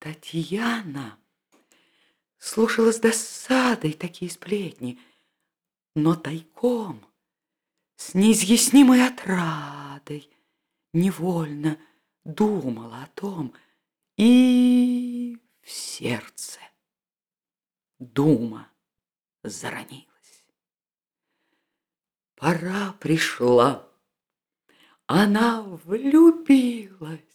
Татьяна слушала с досадой такие сплетни, но тайком, с неизъяснимой отрадой, невольно думала о том, и в сердце дума заронилась. Пора пришла, она влюбилась.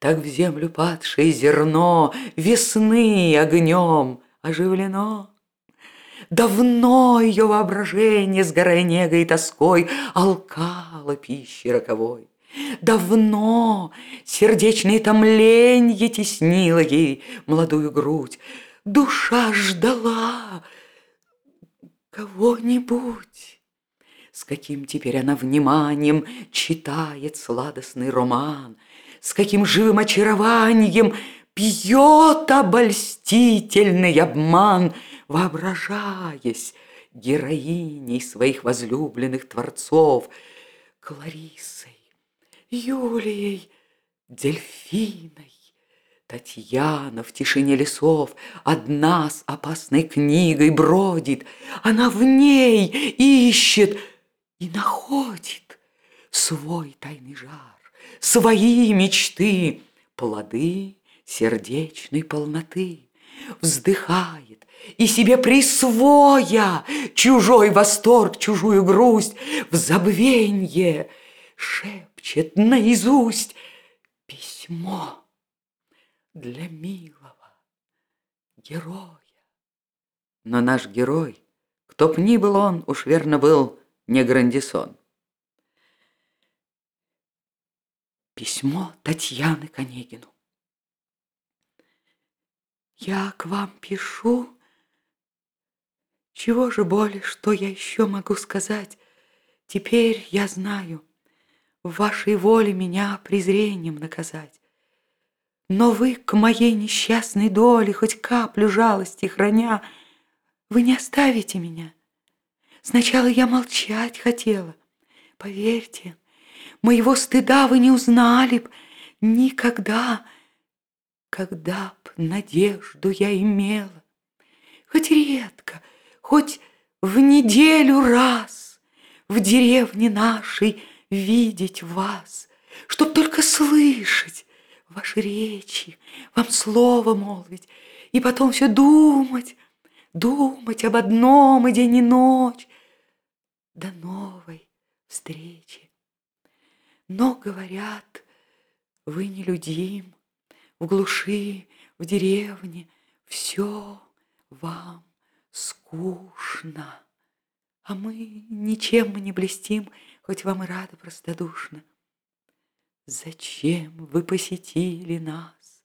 Так в землю падшее зерно Весны огнем оживлено. Давно ее воображение, сгорая негой и тоской, Алкало пищи роковой. Давно сердечное томленье теснило ей молодую грудь. Душа ждала кого-нибудь. С каким теперь она вниманием читает сладостный роман — с каким живым очарованием пьет обольстительный обман, воображаясь героиней своих возлюбленных творцов, Кларисой, Юлией, Дельфиной. Татьяна в тишине лесов одна с опасной книгой бродит, Она в ней ищет и находит свой тайный жар свои мечты, плоды сердечной полноты. Вздыхает и себе присвоя чужой восторг, чужую грусть, в забвенье шепчет наизусть письмо для милого героя. Но наш герой, кто б ни был он, уж верно был не Грандисон. Письмо Татьяны к Онегину. Я к вам пишу. Чего же более, что я еще могу сказать? Теперь я знаю, в вашей воле меня презрением наказать. Но вы к моей несчастной доле хоть каплю жалости храня, вы не оставите меня. Сначала я молчать хотела. Поверьте, Моего стыда вы не узнали б никогда, Когда б надежду я имела. Хоть редко, хоть в неделю раз В деревне нашей видеть вас, Чтоб только слышать ваши речи, Вам слово молвить, и потом все думать, Думать об одном и день и ночь До новой встречи. Но, говорят, вы нелюдим, в глуши, в деревне, все вам скучно. А мы ничем мы не блестим, хоть вам и рады простодушно. Зачем вы посетили нас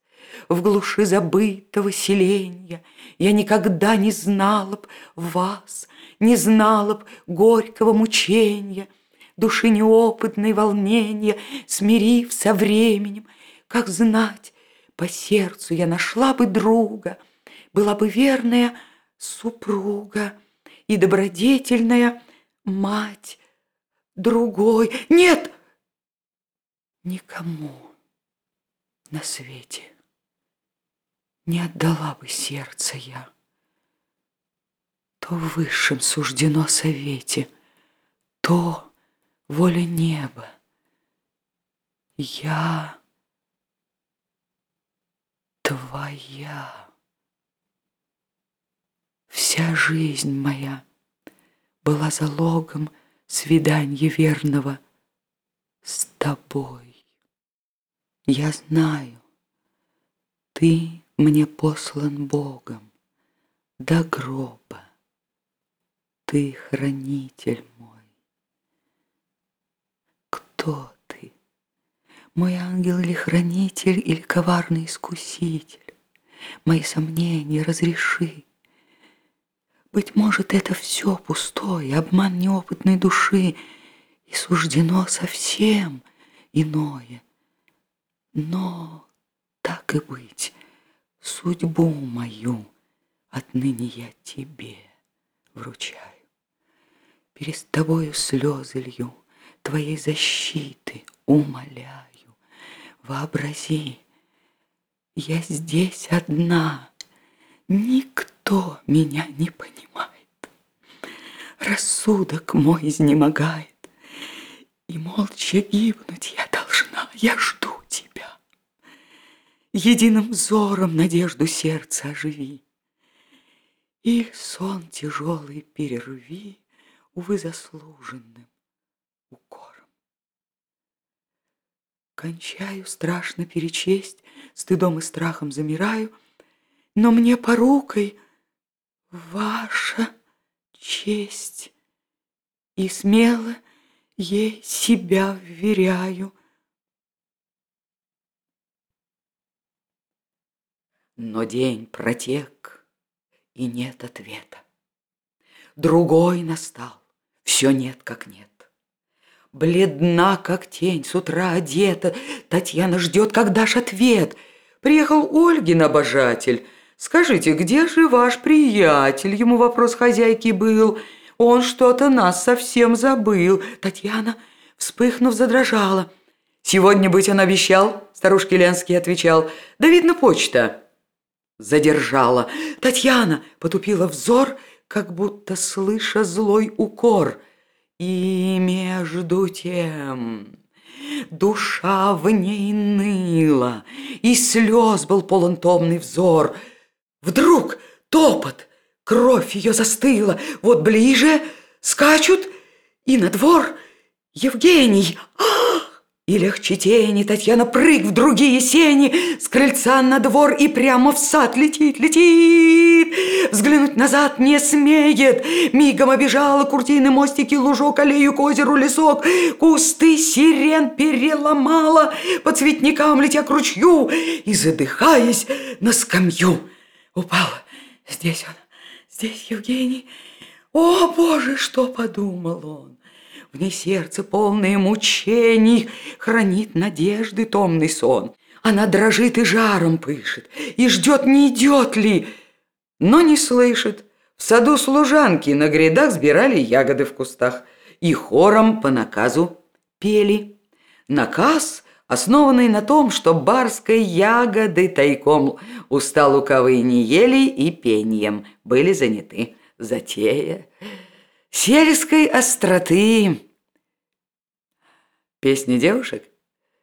в глуши забытого селенья? Я никогда не знала б вас, не знала б горького мучения — души неопытной волнения, смирив со временем, как знать, по сердцу я нашла бы друга, была бы верная супруга и добродетельная мать другой. Нет, никому на свете не отдала бы сердце я. То в высшем суждено совете, то воля неба. Я твоя. Вся жизнь моя была залогом свидания верного с тобой. Я знаю, ты мне послан Богом до гроба. Ты хранитель мой. Кто ты? Мой ангел или хранитель, или коварный искуситель? Мои сомнения разреши. Быть может, это все пустое, обман неопытной души, и суждено совсем иное. Но, так и быть, судьбу мою отныне я тебе вручаю. Перед тобою слезы лью, Твоей защиты умоляю. Вообрази, Я здесь одна, никто меня не понимает. Рассудок мой изнемогает, И молча гибнуть я должна, я жду тебя. Единым взором надежду сердца оживи, И сон тяжелый перерви, увы, заслуженным укором. Кончаю страшно перечесть, стыдом и страхом замираю, но мне порукой ваша честь, и смело ей себя вверяю. Но день протек, и нет ответа. Другой настал, все нет как нет. Бледна, как тень, с утра одета. Татьяна ждет, как дашь ответ. Приехал Ольгин обожатель. Скажите, где же ваш приятель? Ему вопрос хозяйки был. Он что-то нас совсем забыл. Татьяна, вспыхнув, задрожала. Сегодня быть он обещал, старушке Ленский отвечал. Да видно, почта. Задержала. Татьяна потупила взор, как будто слыша злой укор – и между тем душа в ней ныла, И слез был полон томный взор. Вдруг топот, кровь ее застыла, Вот ближе скачут, и на двор Евгений. Ах! И легче тени Татьяна прыг в другие сени, С крыльца на двор и прямо в сад летит, летит. Взглянуть назад не смеет, мигом обижала Куртины мостики, лужок, аллею к озеру, лесок. Кусты сирен переломала, по цветникам летя к ручью, И, задыхаясь, на скамью упал. Здесь он, здесь Евгений. О, Боже, что подумал он! В ней сердце, полное мучений, Хранит надежды томный сон. Она дрожит и жаром пышет, И ждет, не идет ли, но не слышит. В саду служанки на грядах сбирали ягоды в кустах И хором по наказу пели. Наказ, основанный на том, что барской ягоды тайком Уста луковые не ели и пением были заняты. Затея сельской остроты. Песни девушек?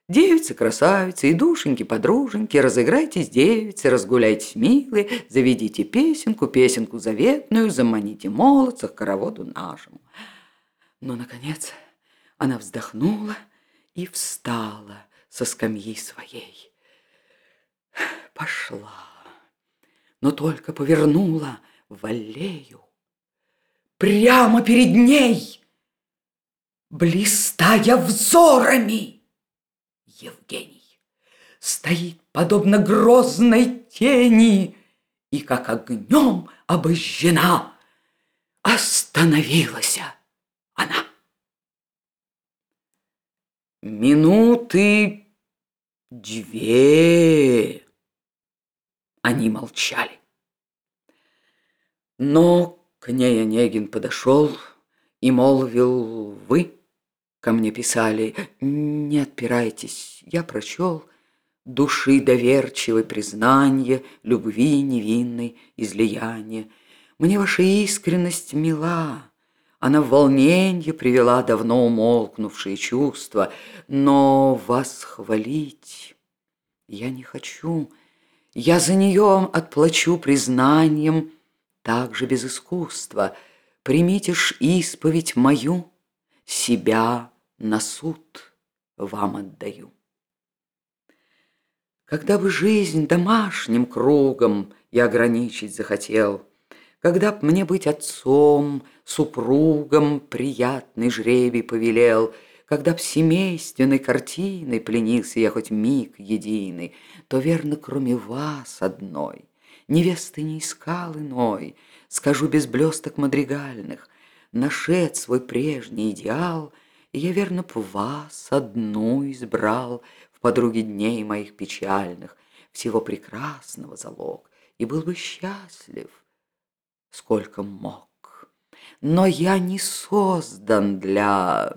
Девицы, красавицы и душеньки, подруженьки, разыграйтесь, девицы, разгуляйтесь, милые, заведите песенку, песенку заветную, заманите молодца к хороводу нашему. Но, наконец, она вздохнула и встала со скамьи своей. Пошла, но только повернула в аллею. Прямо перед ней блистая взорами. Евгений стоит, подобно грозной тени, и как огнем обожжена остановилась она. Минуты две они молчали. Но к ней Онегин подошел и молвил «Вы?» Ко мне писали, не отпирайтесь, я прочел Души доверчивой признание, Любви невинной излияние. Мне ваша искренность мила, Она в волненье привела Давно умолкнувшие чувства, Но вас хвалить я не хочу, Я за нее отплачу признанием, Так же без искусства. Примите ж исповедь мою, Себя на суд вам отдаю. Когда бы жизнь домашним кругом я ограничить захотел, Когда б мне быть отцом, супругом приятный жребий повелел, Когда б семейственной картиной пленился я хоть миг единый, То верно, кроме вас одной, невесты не искал иной, Скажу без блесток мадригальных, нашед свой прежний идеал — я, верно, б вас одну избрал В подруге дней моих печальных, Всего прекрасного залог, И был бы счастлив, сколько мог. Но я не создан для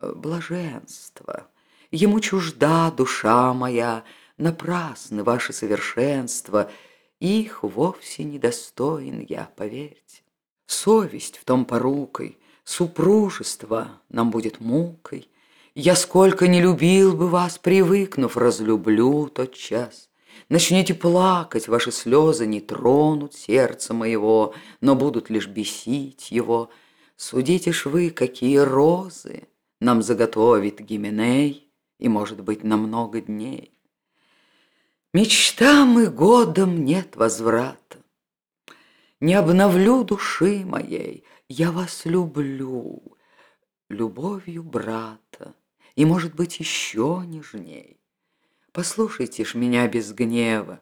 э, блаженства. Ему чужда душа моя, Напрасны ваши совершенства, их вовсе недостоин я, поверьте. Совесть в том порукой, супружество нам будет мукой. Я сколько не любил бы вас, привыкнув, разлюблю тот час. Начнете плакать, ваши слезы не тронут сердце моего, но будут лишь бесить его. Судите ж вы, какие розы нам заготовит Гименей, и, может быть, на много дней. Мечтам и годом нет возврата. Не обновлю души моей, я вас люблю, любовью брата, и, может быть, еще нежней. Послушайте ж меня без гнева,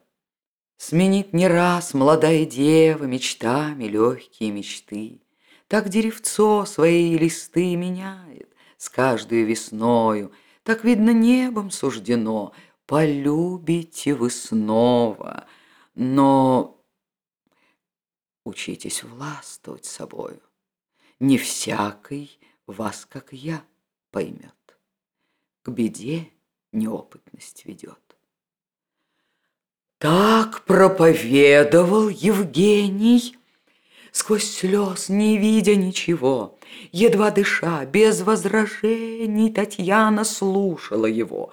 Сменит не раз молодая дева Мечтами легкие мечты. Так деревцо свои листы меняет С каждой весною, Так, видно, небом суждено, Полюбите вы снова, но учитесь властвовать собою. Не всякий вас, как я, поймет. К беде неопытность ведет. Так проповедовал Евгений, Сквозь слез, не видя ничего, Едва дыша, без возражений, Татьяна слушала его.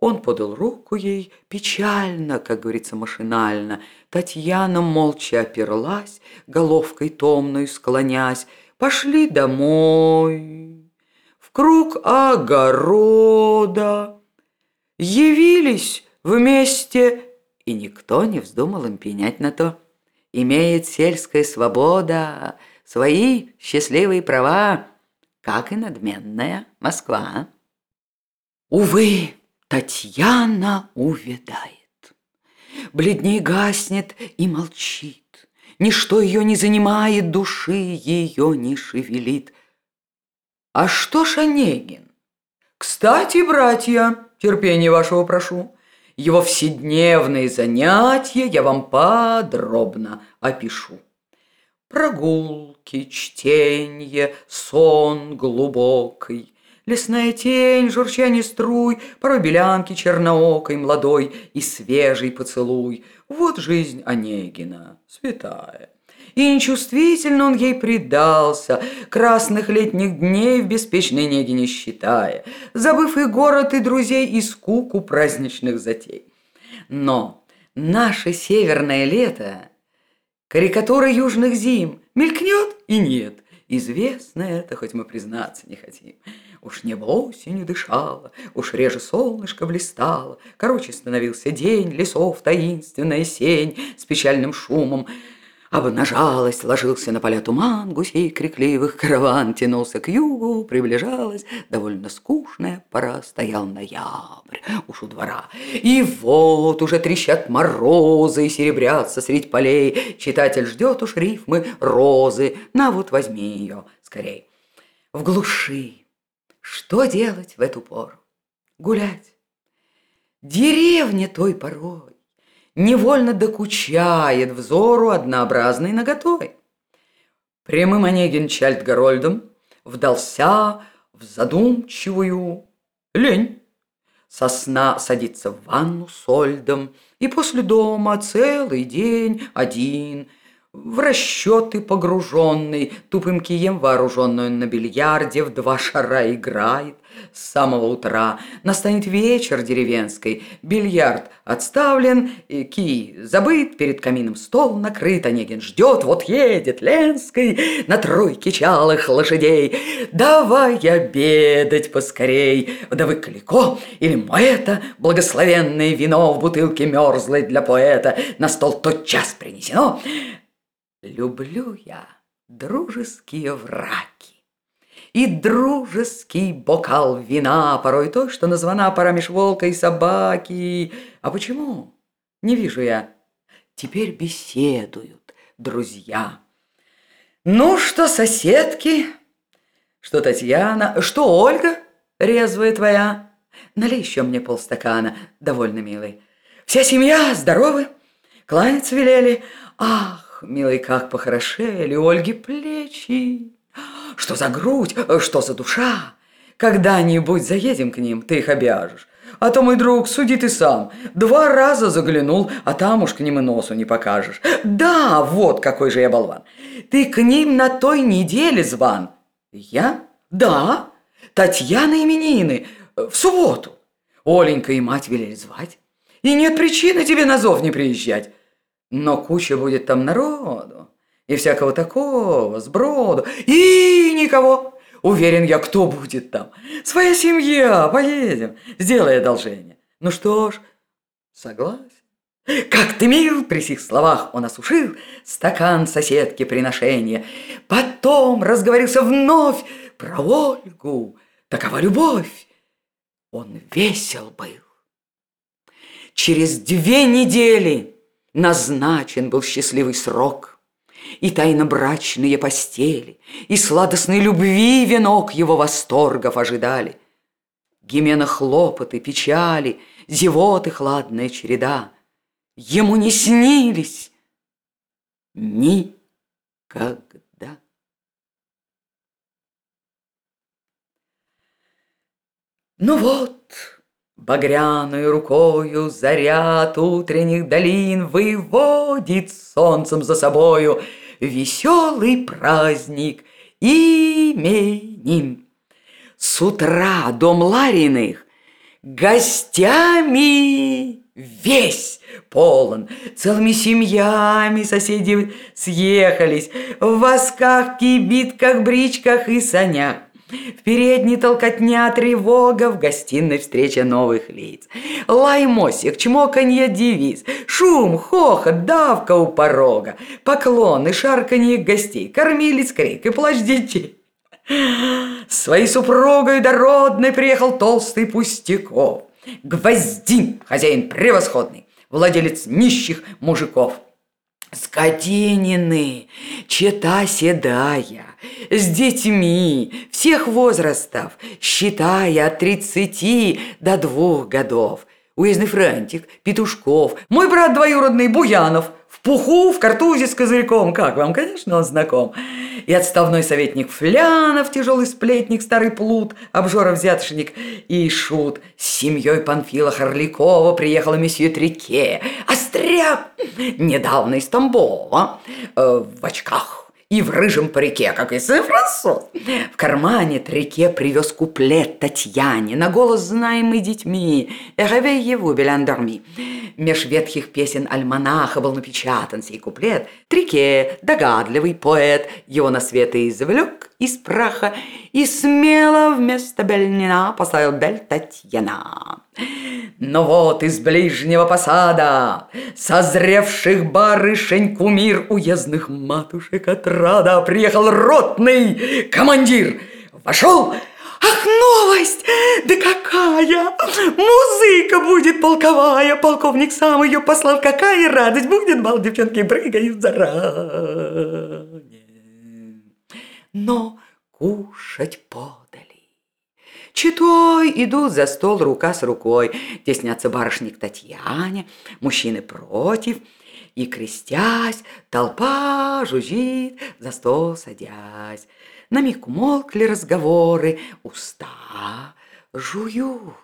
Он подал руку ей печально, как говорится, машинально. Татьяна молча оперлась, головкой томной склонясь. Пошли домой круг огорода. Явились вместе, и никто не вздумал им пенять на то. Имеет сельская свобода свои счастливые права, как и надменная Москва. Увы, Татьяна увядает. Бледней гаснет и молчит. Ничто ее не занимает, души ее не шевелит. А что ж Онегин? Кстати, братья, терпение вашего прошу. Его вседневные занятия я вам подробно опишу. Прогулки, чтение, сон глубокий, Лесная тень, журчание струй, Порой белянки черноокой, молодой И свежий поцелуй. Вот жизнь Онегина, святая и нечувствительно он ей предался, красных летних дней в беспечной неге не считая, забыв и город, и друзей, и скуку праздничных затей. Но наше северное лето, карикатура южных зим, мелькнет и нет. Известно это, хоть мы признаться не хотим. Уж небо осенью дышало, уж реже солнышко блистало, Короче становился день, лесов таинственная сень с печальным шумом — Обнажалась, ложился на поля туман, гусей крикливых караван тянулся к югу, приближалась. Довольно скучная пора, стоял ноябрь уж у двора. И вот уже трещат морозы и серебрятся средь полей, читатель ждет уж рифмы розы, на вот возьми ее скорей. В глуши что делать в эту пору? Гулять. Деревня той порой невольно докучает взору однообразной наготой. Прямым Онегин Чальдгарольдом вдался в задумчивую лень. Сосна садится в ванну сольдом, и после дома целый день один – в расчеты погруженный, тупым кием вооруженный на бильярде в два шара играет с самого утра. Настанет вечер деревенской, бильярд отставлен, и кий забыт, перед камином стол накрыт, Онегин ждет, вот едет Ленской на тройке чалых лошадей. Давай обедать поскорей, да вы Калико или Моэта, благословенное вино в бутылке мерзлой для поэта, на стол тот час принесено. Люблю я дружеские враки И дружеский бокал вина, Порой то, что названа пора меж волка и собаки. А почему? Не вижу я. Теперь беседуют друзья. Ну что, соседки? Что Татьяна? Что Ольга, резвая твоя? Налей еще мне полстакана, довольно милый. Вся семья здоровы? Кланяться велели? Ах, милый, как похорошели Ольги плечи. Что за грудь, что за душа? Когда-нибудь заедем к ним, ты их обяжешь. А то мой друг, суди ты сам. Два раза заглянул, а там уж к ним и носу не покажешь. Да, вот какой же я болван. Ты к ним на той неделе зван. Я? Да. Татьяна именины. В субботу. Оленька и мать велели звать. И нет причины тебе на зов не приезжать. Но куча будет там народу. И всякого такого, сброду. И никого. Уверен я, кто будет там. Своя семья. Поедем. Сделай одолжение. Ну что ж, согласен. Как ты мил, при сих словах он осушил стакан соседки приношения. Потом разговорился вновь про Ольгу. Такова любовь. Он весел был. Через две недели назначен был счастливый срок, И тайно-брачные постели, И сладостной любви венок его восторгов ожидали. Гимена хлопоты, печали, зевоты хладная череда Ему не снились никогда. Ну вот, Багряную рукою заря от утренних долин Выводит солнцем за собою Веселый праздник именин. С утра дом Лариных гостями весь полон. Целыми семьями соседи съехались В восках, кибитках, бричках и санях. Передней толкотня тревога, в гостиной встреча новых лиц. Лай мосик, чмоканье девиз, шум, хохот, давка у порога, поклоны, шарканье гостей, кормились крик и плач детей. Своей супругой дородной приехал толстый Пустяков. Гвоздин, хозяин превосходный, владелец нищих мужиков. Скотинины, чета седая, с детьми всех возрастов, считая от тридцати до двух годов. Уездный франтик, Петушков, мой брат двоюродный Буянов, пуху, в картузе с козырьком, как вам, конечно, он знаком. И отставной советник Флянов, тяжелый сплетник, старый плут, обжора-взятошник и шут. С семьей Панфила Харликова приехала месье Трике, Остряк, недавно из Тамбова, э, в очках и в рыжем парике, как и француз. В кармане Трике привез куплет Татьяне, на голос знаемый детьми. «Réveillez-vous, Беляндорми». Меж ветхих песен альманаха был напечатан сей куплет. Трике, догадливый поэт, его на свет и извлек из праха и смело вместо Бельнина поставил Бель Татьяна. Но вот из ближнего посада, созревших барышень кумир уездных матушек отрада, приехал ротный командир. Вошел Ах, новость! Да какая! Музыка будет полковая! Полковник сам ее послал. Какая радость! Будет бал, девчонки прыгают заранее. Но кушать по Читой идут за стол рука с рукой, теснятся барышни к Татьяне, мужчины против, и, крестясь, толпа жужжит, за стол садясь. На миг умолкли разговоры, уста жуют.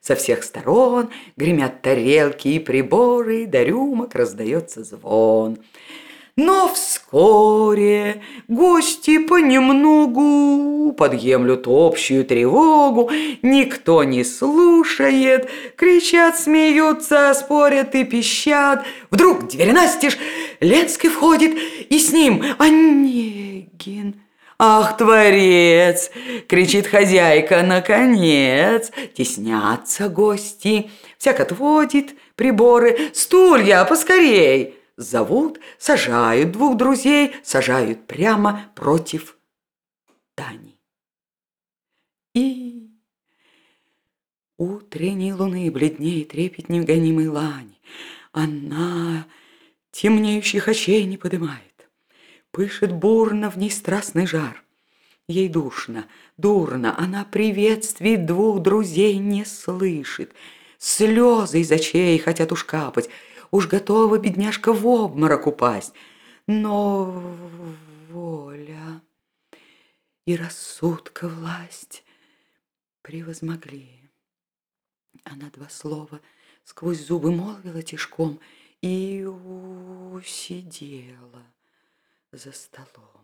Со всех сторон гремят тарелки и приборы, до рюмок раздается звон. Но вскоре гости понемногу подъемлют общую тревогу, Никто не слушает, кричат, смеются, спорят и пищат. Вдруг дверь настежь, Ленский входит, и с ним Онегин. «Ах, творец!» — кричит хозяйка, наконец. Теснятся гости, всяк отводит приборы. «Стулья, поскорей!» Зовут, сажают двух друзей, сажают прямо против Тани. И утренней луны бледнее трепет невгонимой лань. Она темнеющих очей не подымает, пышет бурно в ней страстный жар. Ей душно, дурно, она приветствий двух друзей не слышит. Слезы из очей хотят уж капать, Уж готова бедняжка в обморок упасть. Но воля и рассудка власть превозмогли. Она два слова сквозь зубы молвила тишком и усидела за столом.